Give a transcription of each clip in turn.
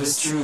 Where do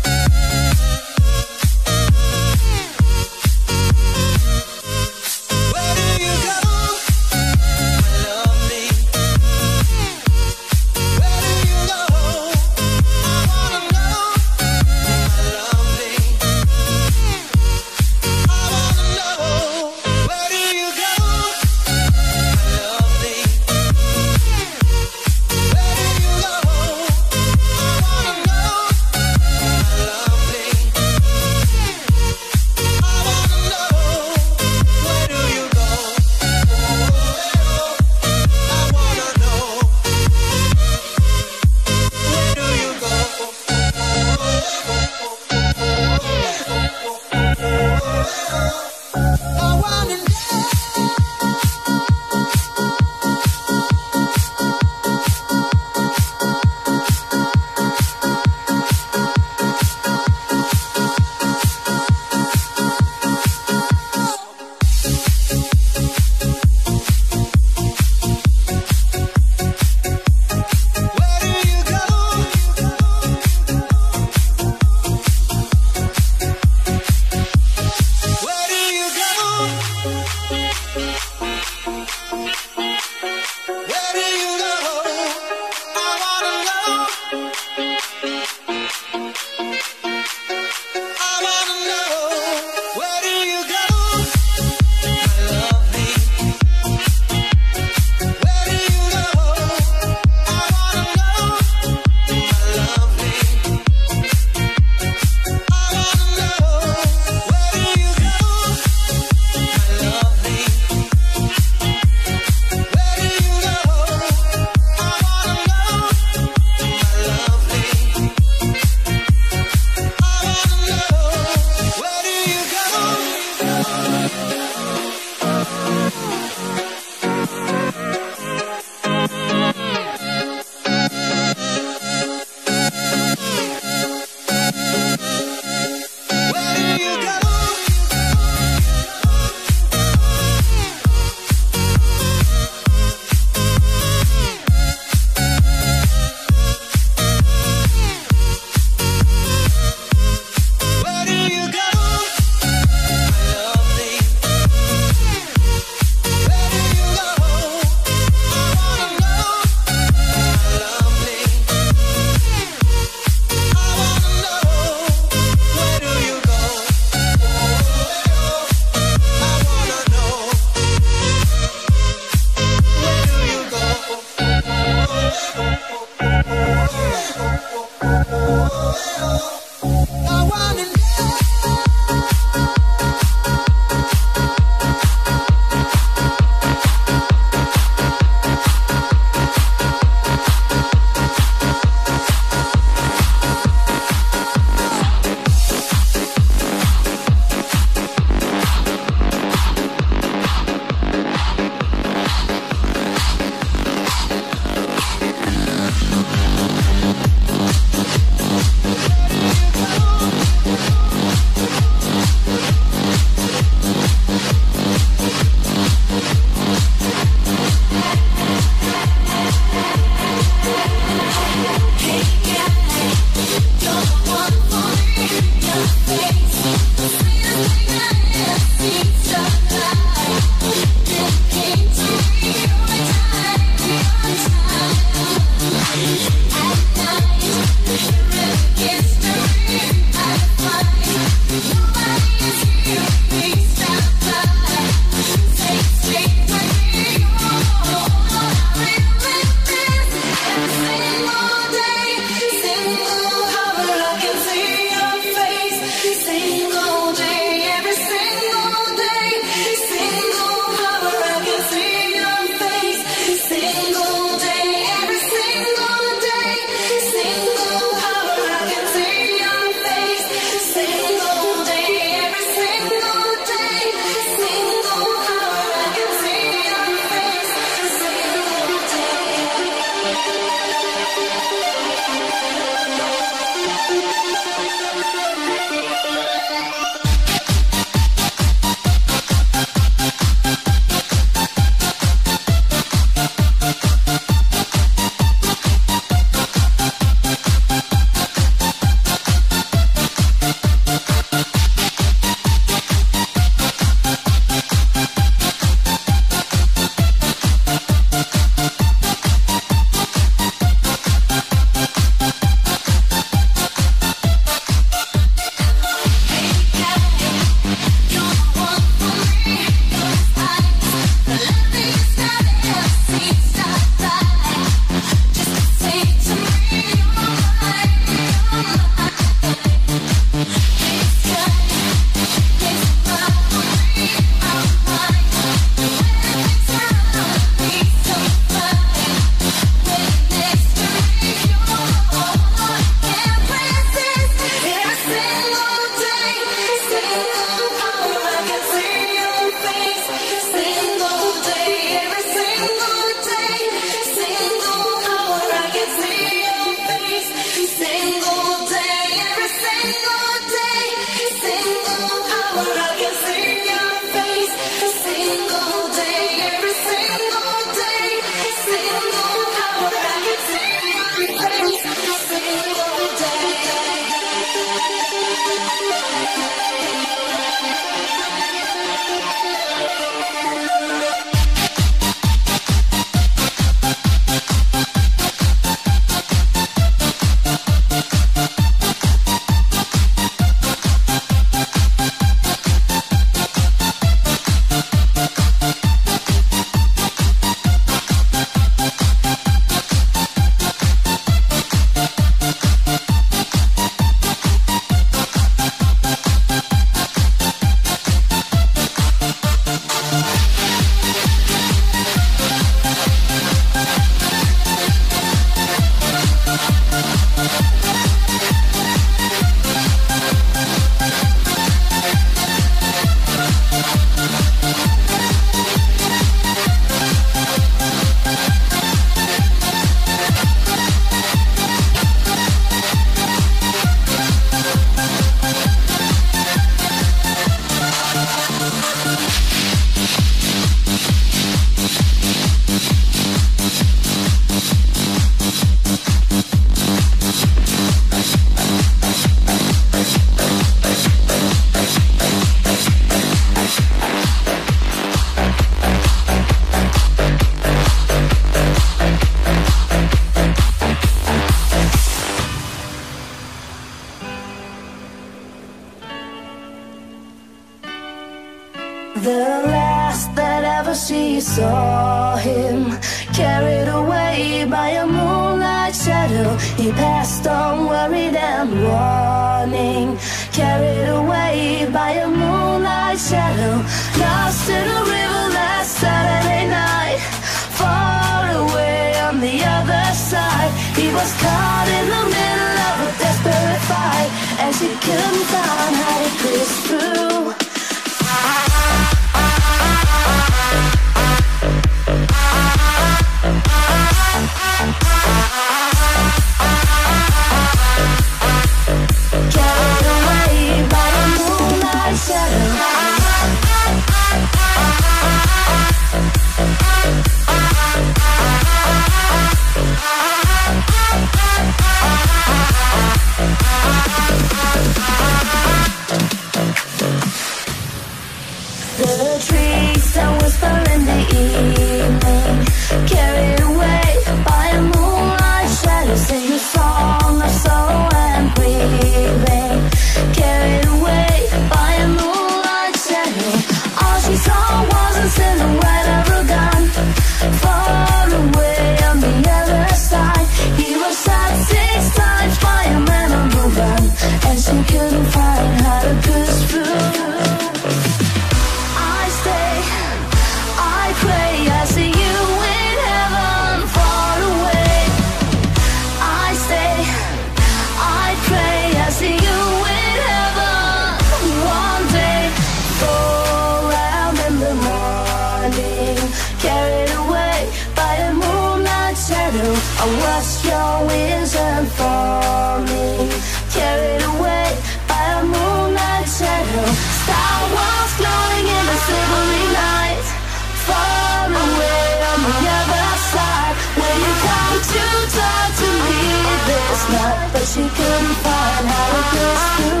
she couldn't find how push through. through,